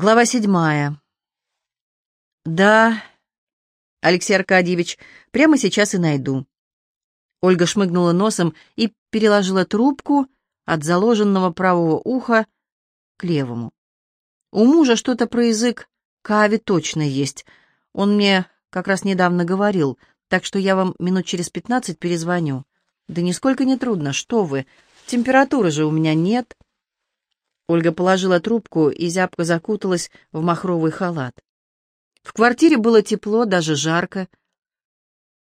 Глава седьмая. «Да, Алексей Аркадьевич, прямо сейчас и найду». Ольга шмыгнула носом и переложила трубку от заложенного правого уха к левому. У мужа что-то про язык Кави точно есть. Он мне как раз недавно говорил, так что я вам минут через пятнадцать перезвоню. Да нисколько не трудно, что вы, температуры же у меня нет. Ольга положила трубку и зябко закуталась в махровый халат. В квартире было тепло, даже жарко,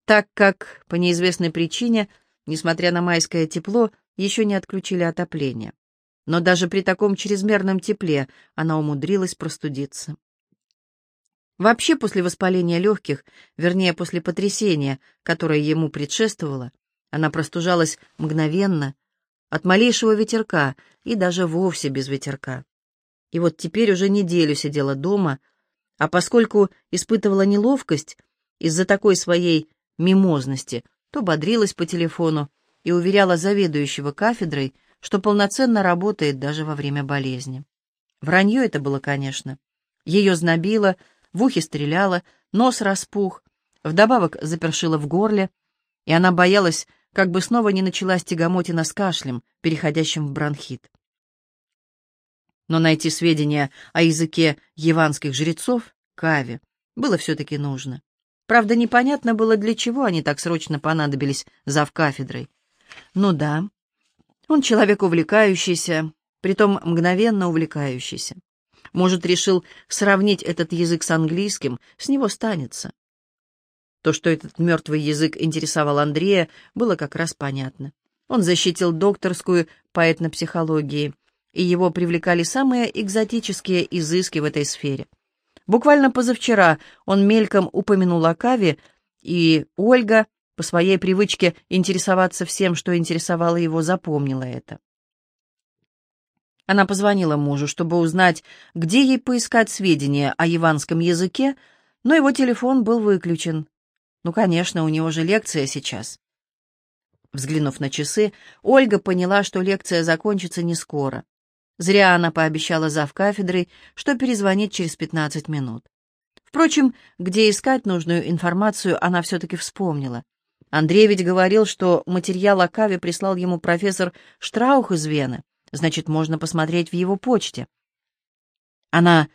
так как, по неизвестной причине, несмотря на майское тепло, еще не отключили отопление. Но даже при таком чрезмерном тепле она умудрилась простудиться. Вообще, после воспаления легких, вернее, после потрясения, которое ему предшествовало, она простужалась мгновенно, от малейшего ветерка и даже вовсе без ветерка. И вот теперь уже неделю сидела дома, а поскольку испытывала неловкость из-за такой своей мимозности, то бодрилась по телефону и уверяла заведующего кафедрой, что полноценно работает даже во время болезни. Вранье это было, конечно. Ее знобило, в ухе стреляло, нос распух, вдобавок запершило в горле, и она боялась, как бы снова не началась тягомотина с кашлем, переходящим в бронхит. Но найти сведения о языке яванских жрецов, Каве, было все-таки нужно. Правда, непонятно было, для чего они так срочно понадобились завкафедрой. Ну да, он человек увлекающийся, притом мгновенно увлекающийся. Может, решил сравнить этот язык с английским, с него станется. То, что этот мертвый язык интересовал Андрея, было как раз понятно. Он защитил докторскую по этнопсихологии, и его привлекали самые экзотические изыски в этой сфере. Буквально позавчера он мельком упомянул о Каве, и Ольга, по своей привычке интересоваться всем, что интересовало его, запомнила это. Она позвонила мужу, чтобы узнать, где ей поискать сведения о яванском языке, но его телефон был выключен. Ну, конечно, у него же лекция сейчас. Взглянув на часы, Ольга поняла, что лекция закончится не скоро. Зря она пообещала зав кафедрой, что перезвонит через 15 минут. Впрочем, где искать нужную информацию, она все-таки вспомнила. Андрей ведь говорил, что материал о Каве прислал ему профессор Штраух из Вены, значит, можно посмотреть в его почте. Она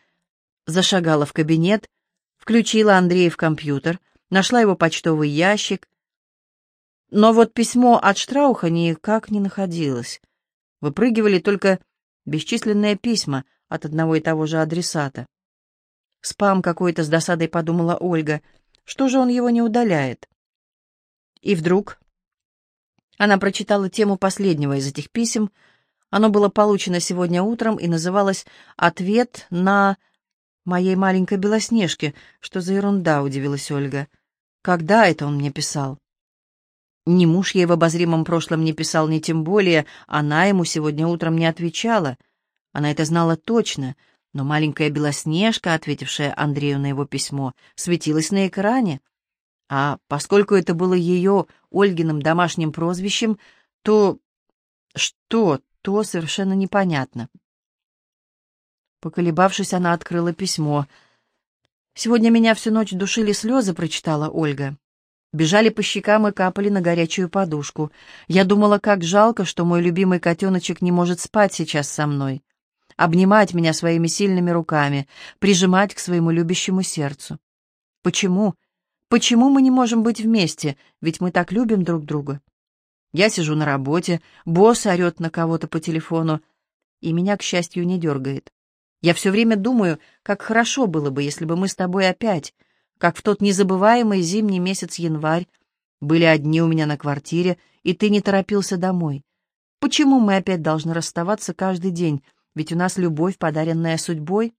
зашагала в кабинет, включила Андрея в компьютер, нашла его почтовый ящик. Но вот письмо от Штрауха никак не находилось. Выпрыгивали только бесчисленные письма от одного и того же адресата. Спам какой-то с досадой подумала Ольга. Что же он его не удаляет? И вдруг она прочитала тему последнего из этих писем. Оно было получено сегодня утром и называлось «Ответ на моей маленькой Белоснежке». Что за ерунда, удивилась Ольга. Когда это он мне писал? Ни муж ей в обозримом прошлом не писал, ни тем более она ему сегодня утром не отвечала. Она это знала точно, но маленькая Белоснежка, ответившая Андрею на его письмо, светилась на экране. А поскольку это было ее, Ольгиным домашним прозвищем, то что, то совершенно непонятно. Поколебавшись, она открыла письмо — «Сегодня меня всю ночь душили слезы», — прочитала Ольга. Бежали по щекам и капали на горячую подушку. Я думала, как жалко, что мой любимый котеночек не может спать сейчас со мной. Обнимать меня своими сильными руками, прижимать к своему любящему сердцу. Почему? Почему мы не можем быть вместе? Ведь мы так любим друг друга. Я сижу на работе, босс орет на кого-то по телефону, и меня, к счастью, не дергает. Я все время думаю, как хорошо было бы, если бы мы с тобой опять, как в тот незабываемый зимний месяц январь, были одни у меня на квартире, и ты не торопился домой. Почему мы опять должны расставаться каждый день, ведь у нас любовь, подаренная судьбой?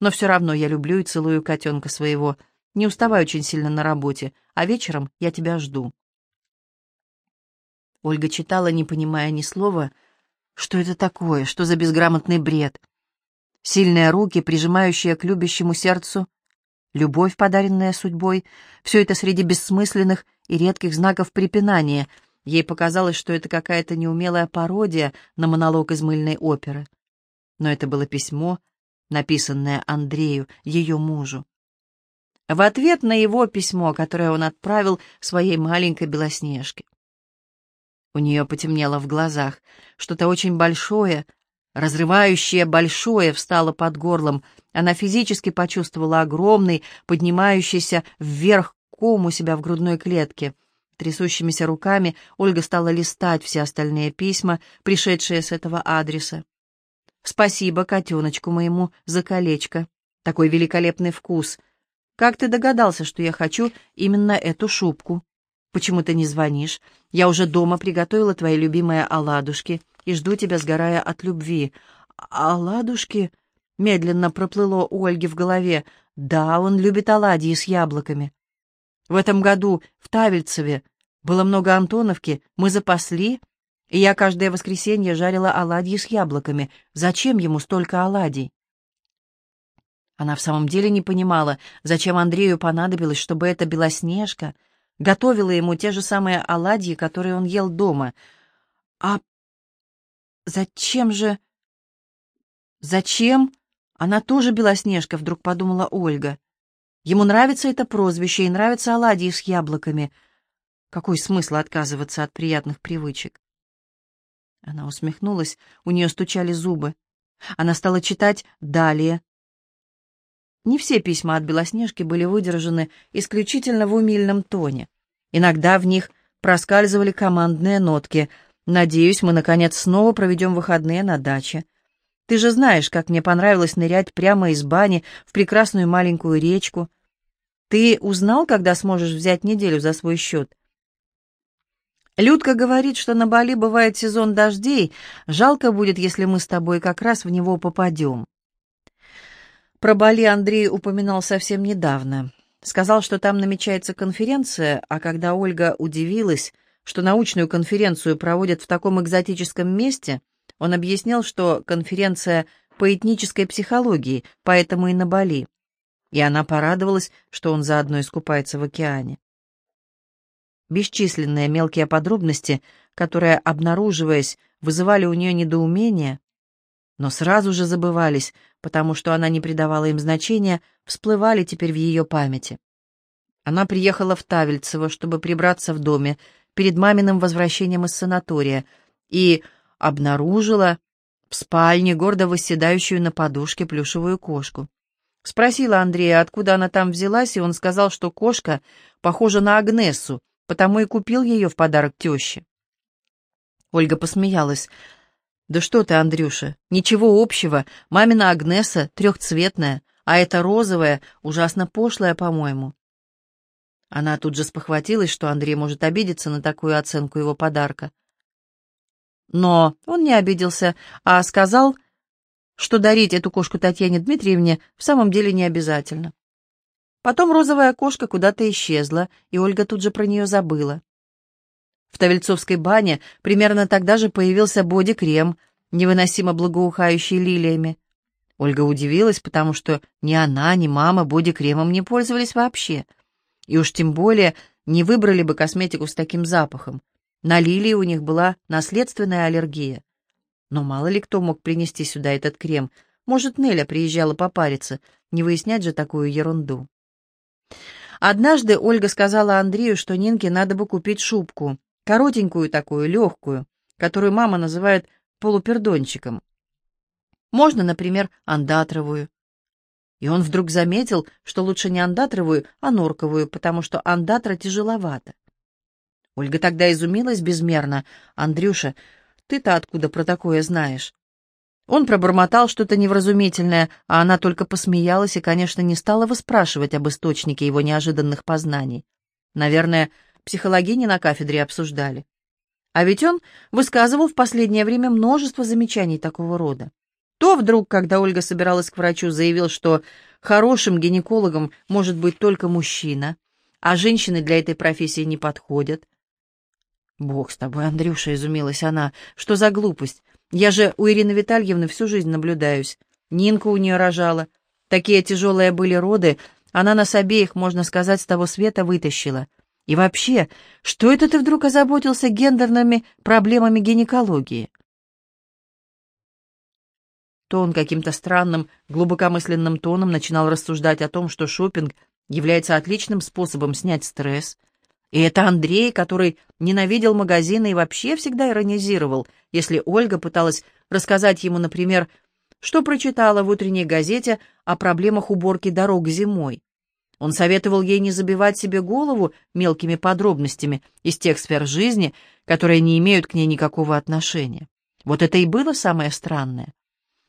Но все равно я люблю и целую котенка своего, не уставаю очень сильно на работе, а вечером я тебя жду. Ольга читала, не понимая ни слова. Что это такое? Что за безграмотный бред? Сильные руки, прижимающие к любящему сердцу, любовь, подаренная судьбой, все это среди бессмысленных и редких знаков препинания. Ей показалось, что это какая-то неумелая пародия на монолог из мыльной оперы. Но это было письмо, написанное Андрею, ее мужу. В ответ на его письмо, которое он отправил своей маленькой Белоснежке. У нее потемнело в глазах. Что-то очень большое, разрывающее большое встало под горлом. Она физически почувствовала огромный, поднимающийся вверх ком у себя в грудной клетке. Трясущимися руками Ольга стала листать все остальные письма, пришедшие с этого адреса. «Спасибо котеночку моему за колечко. Такой великолепный вкус. Как ты догадался, что я хочу именно эту шубку? Почему ты не звонишь? Я уже дома приготовила твои любимые оладушки и жду тебя, сгорая от любви. Оладушки?» Медленно проплыло у Ольги в голове. «Да, он любит оладьи с яблоками. В этом году в Тавельцеве было много Антоновки, мы запасли, и я каждое воскресенье жарила оладьи с яблоками. Зачем ему столько оладий? Она в самом деле не понимала, зачем Андрею понадобилось, чтобы эта Белоснежка готовила ему те же самые оладьи, которые он ел дома. А зачем же... Зачем? Она тоже Белоснежка, вдруг подумала Ольга. Ему нравится это прозвище и нравятся оладьи с яблоками. Какой смысл отказываться от приятных привычек? Она усмехнулась, у нее стучали зубы. Она стала читать далее. Не все письма от Белоснежки были выдержаны исключительно в умильном тоне. Иногда в них проскальзывали командные нотки. «Надеюсь, мы, наконец, снова проведем выходные на даче. Ты же знаешь, как мне понравилось нырять прямо из бани в прекрасную маленькую речку. Ты узнал, когда сможешь взять неделю за свой счет? Людка говорит, что на Бали бывает сезон дождей. Жалко будет, если мы с тобой как раз в него попадем. Про Бали Андрей упоминал совсем недавно. Сказал, что там намечается конференция, а когда Ольга удивилась, что научную конференцию проводят в таком экзотическом месте, он объяснил, что конференция по этнической психологии, поэтому и на Бали. И она порадовалась, что он заодно искупается в океане. Бесчисленные мелкие подробности, которые, обнаруживаясь, вызывали у нее недоумение, но сразу же забывались, потому что она не придавала им значения, всплывали теперь в ее памяти. Она приехала в Тавельцево, чтобы прибраться в доме перед маминым возвращением из санатория, и обнаружила в спальне гордо восседающую на подушке плюшевую кошку. Спросила Андрея, откуда она там взялась, и он сказал, что кошка похожа на Агнессу, потому и купил ее в подарок теще. Ольга посмеялась. «Да что ты, Андрюша, ничего общего. Мамина Агнеса трехцветная, а эта розовая ужасно пошлая, по-моему». Она тут же спохватилась, что Андрей может обидеться на такую оценку его подарка. Но он не обиделся, а сказал, что дарить эту кошку Татьяне Дмитриевне в самом деле не обязательно. Потом розовая кошка куда-то исчезла, и Ольга тут же про нее забыла. В Тавельцовской бане примерно тогда же появился боди-крем, невыносимо благоухающий лилиями. Ольга удивилась, потому что ни она, ни мама боди-кремом не пользовались вообще. И уж тем более не выбрали бы косметику с таким запахом. На лилии у них была наследственная аллергия. Но мало ли кто мог принести сюда этот крем. Может, Неля приезжала попариться, не выяснять же такую ерунду. Однажды Ольга сказала Андрею, что Нинке надо бы купить шубку, коротенькую такую, легкую, которую мама называет полупердончиком. Можно, например, андатровую. И он вдруг заметил, что лучше не андатровую, а норковую, потому что андатра тяжеловато. Ольга тогда изумилась безмерно. «Андрюша, ты-то откуда про такое знаешь?» Он пробормотал что-то невразумительное, а она только посмеялась и, конечно, не стала выспрашивать об источнике его неожиданных познаний. Наверное, психологини на кафедре обсуждали. А ведь он высказывал в последнее время множество замечаний такого рода. То вдруг, когда Ольга собиралась к врачу, заявил, что хорошим гинекологом может быть только мужчина, а женщины для этой профессии не подходят. «Бог с тобой, Андрюша», — изумилась она. «Что за глупость? Я же у Ирины Витальевны всю жизнь наблюдаюсь. Нинка у нее рожала. Такие тяжелые были роды, она нас обеих, можно сказать, с того света вытащила. И вообще, что это ты вдруг озаботился гендерными проблемами гинекологии?» то он каким-то странным, глубокомысленным тоном начинал рассуждать о том, что шопинг является отличным способом снять стресс. И это Андрей, который ненавидел магазины и вообще всегда иронизировал, если Ольга пыталась рассказать ему, например, что прочитала в утренней газете о проблемах уборки дорог зимой. Он советовал ей не забивать себе голову мелкими подробностями из тех сфер жизни, которые не имеют к ней никакого отношения. Вот это и было самое странное.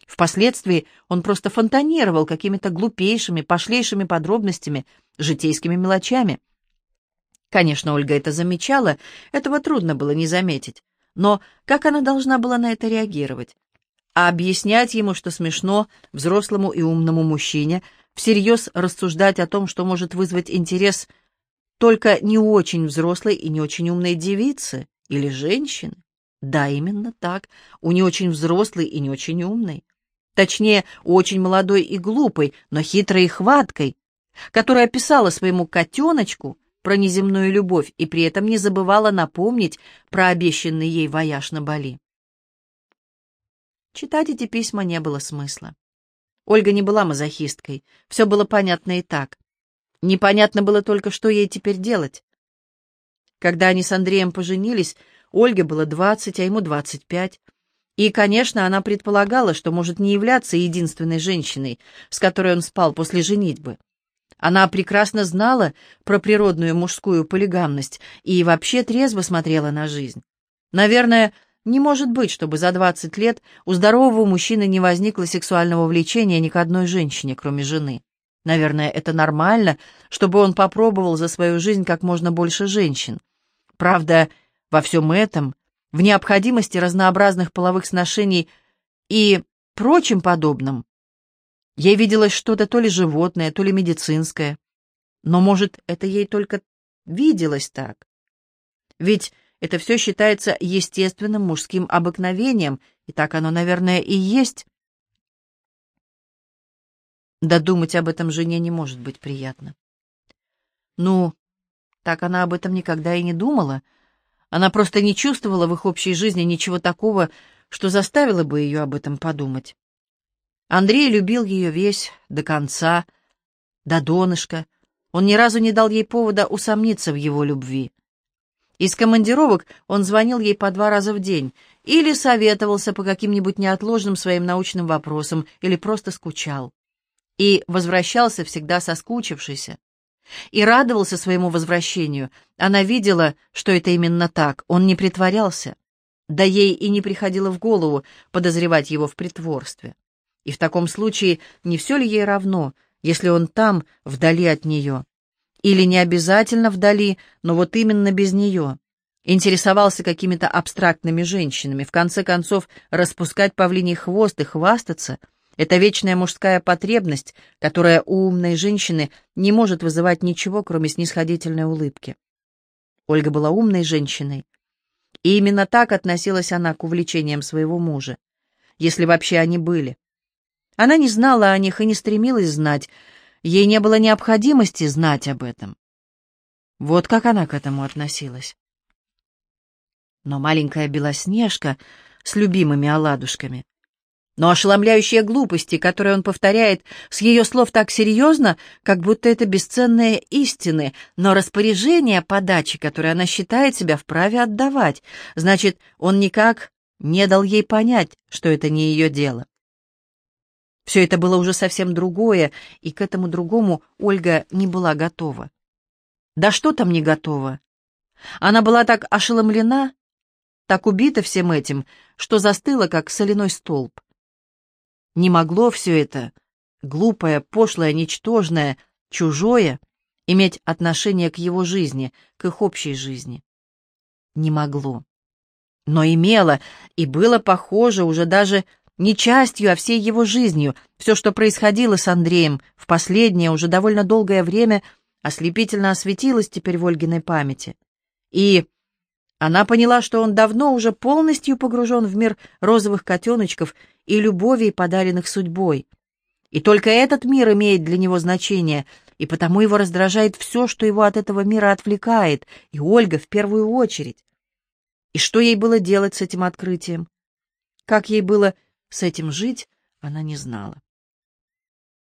Впоследствии он просто фонтанировал какими-то глупейшими, пошлейшими подробностями, житейскими мелочами. Конечно, Ольга это замечала, этого трудно было не заметить. Но как она должна была на это реагировать? А объяснять ему, что смешно взрослому и умному мужчине всерьез рассуждать о том, что может вызвать интерес только не очень взрослой и не очень умной девицы или женщины? Да, именно так, у не очень взрослой и не очень умной. Точнее, у очень молодой и глупой, но хитрой и хваткой, которая писала своему котеночку про неземную любовь и при этом не забывала напомнить про обещанный ей вояж на Бали. Читать эти письма не было смысла. Ольга не была мазохисткой, все было понятно и так. Непонятно было только, что ей теперь делать. Когда они с Андреем поженились, Ольге было двадцать, а ему двадцать пять. И, конечно, она предполагала, что может не являться единственной женщиной, с которой он спал после женитьбы. Она прекрасно знала про природную мужскую полигамность и вообще трезво смотрела на жизнь. Наверное, не может быть, чтобы за 20 лет у здорового мужчины не возникло сексуального влечения ни к одной женщине, кроме жены. Наверное, это нормально, чтобы он попробовал за свою жизнь как можно больше женщин. Правда, во всем этом, в необходимости разнообразных половых сношений и прочим подобном, ей виделось что-то то ли животное, то ли медицинское. Но, может, это ей только виделось так? Ведь это все считается естественным мужским обыкновением, и так оно, наверное, и есть. Да думать об этом жене не может быть приятно. Ну, так она об этом никогда и не думала. Она просто не чувствовала в их общей жизни ничего такого, что заставило бы ее об этом подумать. Андрей любил ее весь, до конца, до донышка. Он ни разу не дал ей повода усомниться в его любви. Из командировок он звонил ей по два раза в день или советовался по каким-нибудь неотложным своим научным вопросам, или просто скучал. И возвращался всегда соскучившийся. И радовался своему возвращению. Она видела, что это именно так, он не притворялся. Да ей и не приходило в голову подозревать его в притворстве. И в таком случае не все ли ей равно, если он там, вдали от нее? Или не обязательно вдали, но вот именно без нее. Интересовался какими-то абстрактными женщинами. В конце концов, распускать павлиний хвост и хвастаться — это вечная мужская потребность, которая у умной женщины не может вызывать ничего, кроме снисходительной улыбки. Ольга была умной женщиной. И именно так относилась она к увлечениям своего мужа, если вообще они были. Она не знала о них и не стремилась знать, Ей не было необходимости знать об этом. Вот как она к этому относилась. Но маленькая Белоснежка с любимыми оладушками. Но ошеломляющие глупости, которые он повторяет с ее слов так серьезно, как будто это бесценные истины, но распоряжение подачи, которое она считает себя вправе отдавать, значит, он никак не дал ей понять, что это не ее дело. Все это было уже совсем другое, и к этому другому Ольга не была готова. Да что там не готова? Она была так ошеломлена, так убита всем этим, что застыла, как соляной столб. Не могло все это, глупое, пошлое, ничтожное, чужое, иметь отношение к его жизни, к их общей жизни. Не могло. Но имело, и было похоже уже даже не частью, а всей его жизнью. Все, что происходило с Андреем в последнее, уже довольно долгое время, ослепительно осветилось теперь в Ольгиной памяти. И она поняла, что он давно уже полностью погружен в мир розовых котеночков и любовей, подаренных судьбой. И только этот мир имеет для него значение, и потому его раздражает все, что его от этого мира отвлекает, и Ольга в первую очередь. И что ей было делать с этим открытием? Как ей было с этим жить, она не знала.